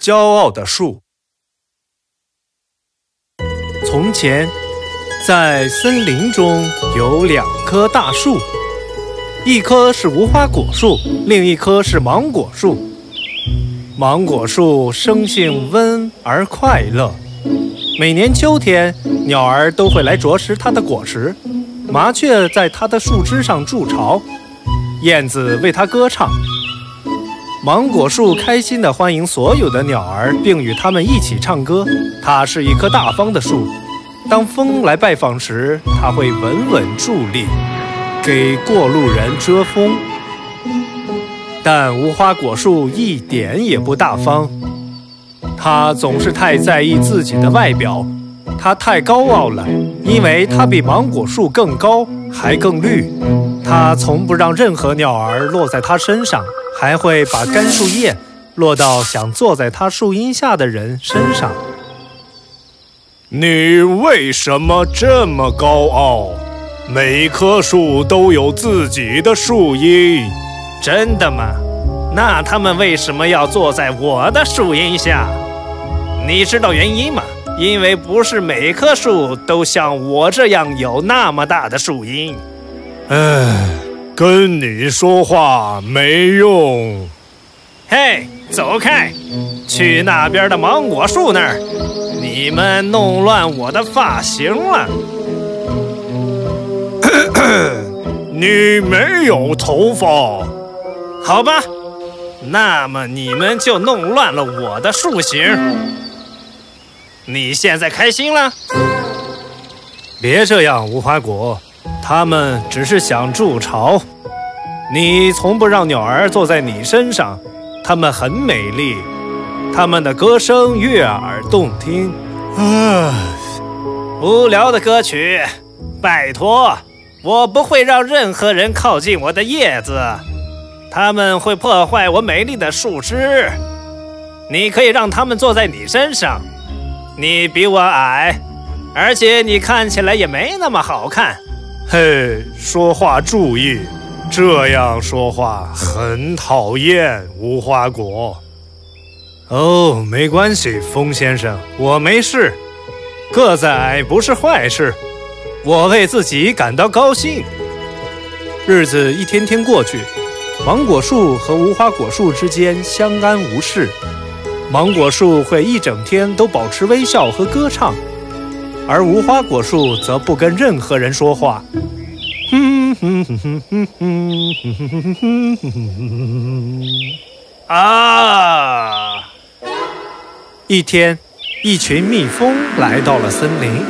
骄傲的树。从前，在森林中有两棵大树，一棵是无花果树，另一棵是芒果树。芒果树生性温而快乐，每年秋天，鸟儿都会来啄食它的果实，麻雀在它的树枝上筑巢，燕子为它歌唱。芒果树开心地欢迎所有的鸟儿，并与它们一起唱歌。它是一棵大方的树，当风来拜访时，它会稳稳伫立，给过路人遮风。但无花果树一点也不大方，它总是太在意自己的外表，它太高傲了，因为它比芒果树更高，还更绿。它从不让任何鸟儿落在它身上。还会把干树叶落到想坐在它树荫下的人身上。你为什么这么高傲？每棵树都有自己的树荫。真的吗？那他们为什么要坐在我的树荫下？你知道原因吗？因为不是每棵树都像我这样有那么大的树荫。唉。跟你说话没用，嘿，走开！去那边的芒果树那儿，你们弄乱我的发型了。你没有头发，好吧？那么你们就弄乱了我的树形。你现在开心了？别这样，无花果。他们只是想筑巢，你从不让鸟儿坐在你身上。它们很美丽，它们的歌声悦耳动听。啊，无聊的歌曲，拜托，我不会让任何人靠近我的叶子，他们会破坏我美丽的树枝。你可以让他们坐在你身上，你比我矮，而且你看起来也没那么好看。嘿，说话注意，这样说话很讨厌。无花果。哦，没关系，风先生，我没事。个子矮不是坏事，我为自己感到高兴。日子一天天过去，芒果树和无花果树之间相安无事。芒果树会一整天都保持微笑和歌唱。而无花果树则不跟任何人说话。啊！一天，一群蜜蜂来到了森林。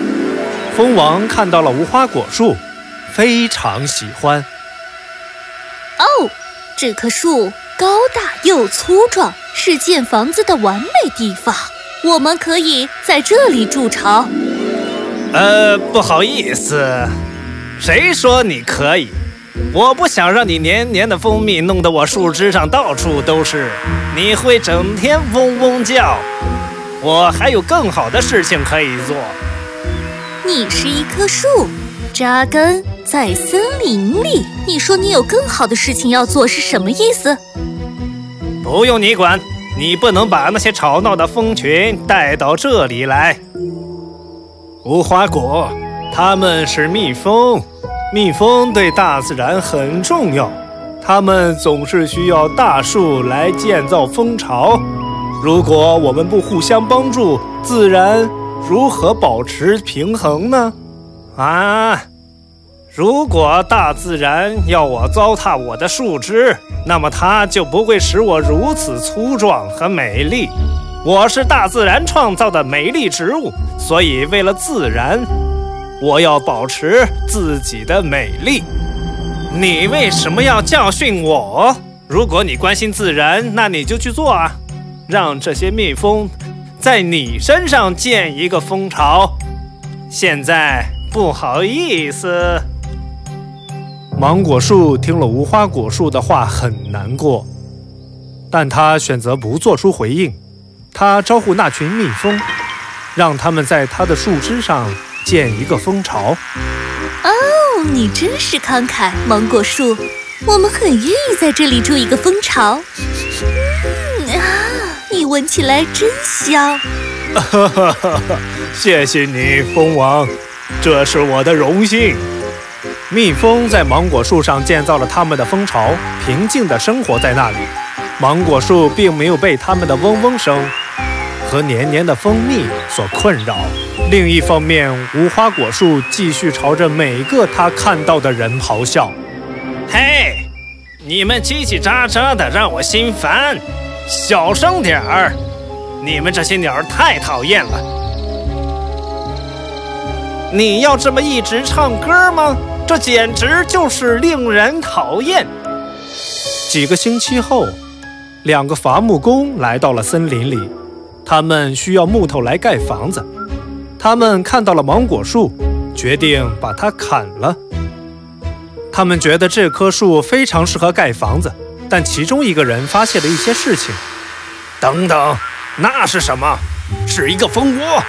蜂王看到了无花果树，非常喜欢。哦，这棵树高大又粗壮，是建房子的完美地方。我们可以在这里筑巢。呃，不好意思，谁说你可以？我不想让你黏黏的蜂蜜弄得我树枝上到处都是，你会整天嗡嗡叫。我还有更好的事情可以做。你是一棵树，扎根在森林里。你说你有更好的事情要做是什么意思？不用你管，你不能把那些吵闹的蜂群带到这里来。无花果，它们是蜜蜂，蜜蜂对大自然很重要，它们总是需要大树来建造蜂巢。如果我们不互相帮助，自然如何保持平衡呢？啊！如果大自然要我糟蹋我的树枝，那么它就不会使我如此粗壮和美丽。我是大自然创造的美丽植物，所以为了自然，我要保持自己的美丽。你为什么要教训我？如果你关心自然，那你就去做啊，让这些蜜蜂在你身上建一个蜂巢。现在不好意思。芒果树听了无花果树的话，很难过，但他选择不做出回应。他招呼那群蜜蜂，让他们在他的树枝上建一个蜂巢。哦，你真是慷慨，芒果树。我们很愿意在这里住一个蜂巢。嗯啊，你闻起来真香。哈哈哈！谢谢你，蜂王，这是我的荣幸。蜜蜂在芒果树上建造了他们的蜂巢，平静地生活在那里。芒果树并没有被他们的嗡嗡声和黏黏的蜂蜜所困扰。另一方面，无花果树继续朝着每个他看到的人咆哮：“嘿，你们叽叽喳喳的，让我心烦！小声点儿，你们这些鸟儿太讨厌了。你要这么一直唱歌吗？这简直就是令人讨厌！”几个星期后。两个伐木工来到了森林里，他们需要木头来盖房子。他们看到了芒果树，决定把它砍了。他们觉得这棵树非常适合盖房子，但其中一个人发现了一些事情。等等，那是什么？是一个蜂窝。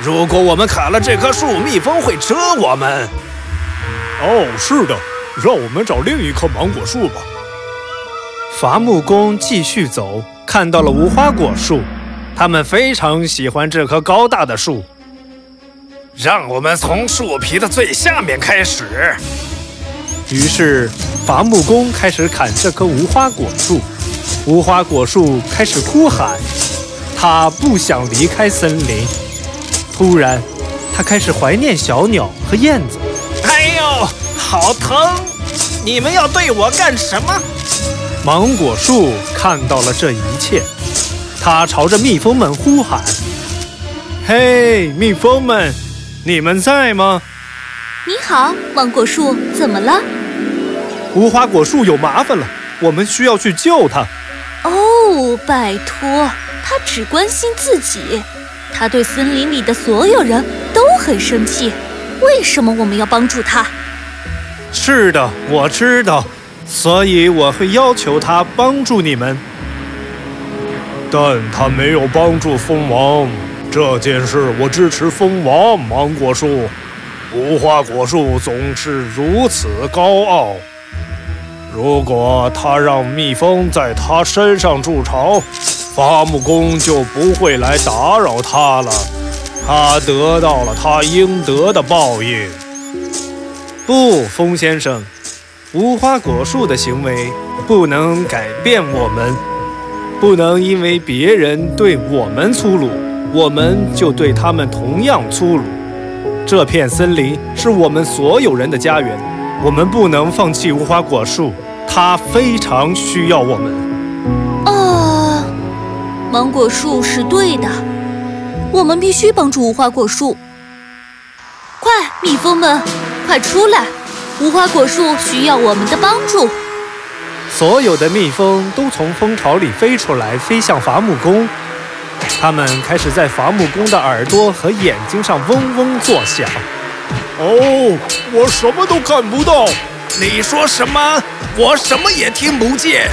如果我们砍了这棵树，蜜蜂会蛰我们。哦，是的，让我们找另一棵芒果树吧。伐木工继续走，看到了无花果树，他们非常喜欢这棵高大的树。让我们从树皮的最下面开始。于是，伐木工开始砍这棵无花果树。无花果树开始哭喊，它不想离开森林。突然，它开始怀念小鸟和燕子。哎呦，好疼！你们要对我干什么？芒果树看到了这一切，它朝着蜜蜂们呼喊：“嘿，蜜蜂们，你们在吗？”“你好，芒果树，怎么了？”“无花果树有麻烦了，我们需要去救它。”“哦，拜托，他只关心自己，他对森林里的所有人都很生气。为什么我们要帮助他？”“是的，我知道。”所以我会要求他帮助你们，但他没有帮助蜂王这件事。我支持蜂王芒果树，无花果树总是如此高傲。如果他让蜜蜂在他身上筑巢，伐木工就不会来打扰他了。他得到了他应得的报应。不，风先生。无花果树的行为不能改变我们，不能因为别人对我们粗鲁，我们就对他们同样粗鲁。这片森林是我们所有人的家园，我们不能放弃无花果树，它非常需要我们。啊，芒果树是对的，我们必须帮助无花果树。快，蜜蜂们，快出来！无花果树需要我们的帮助。所有的蜜蜂都从蜂巢里飞出来，飞向伐木工。它们开始在伐木工的耳朵和眼睛上嗡嗡作响。哦，我什么都看不到。你说什么？我什么也听不见。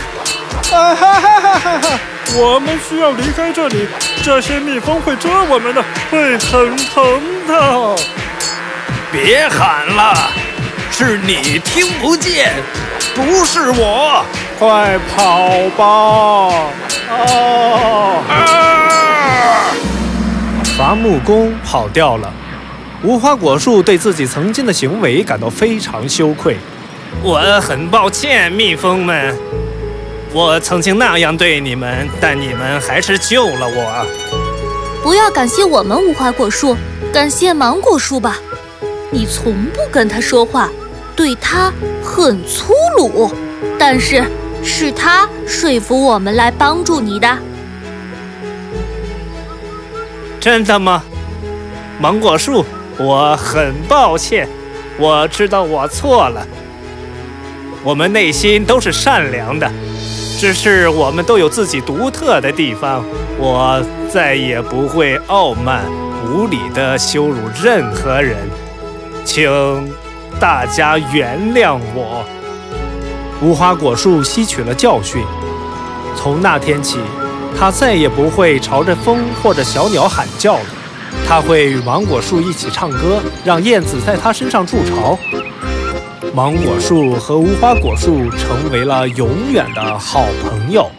啊哈哈哈哈哈！我们需要离开这里，这些蜜蜂会蛰我们的，会很疼的。别喊了。是你听不见，不是我。快跑吧！啊！伐木工跑掉了。无花果树对自己曾经的行为感到非常羞愧。我很抱歉，蜜蜂们，我曾经那样对你们，但你们还是救了我。不要感谢我们无花果树，感谢芒果树吧。你从不跟他说话。对他很粗鲁，但是是他说服我们来帮助你的。真的吗？芒果树，我很抱歉，我知道我错了。我们内心都是善良的，只是我们都有自己独特的地方。我再也不会傲慢无礼地羞辱任何人，请。大家原谅我。无花果树吸取了教训，从那天起，它再也不会朝着风或者小鸟喊叫了。它会与芒果树一起唱歌，让燕子在它身上筑巢。芒果树和无花果树成为了永远的好朋友。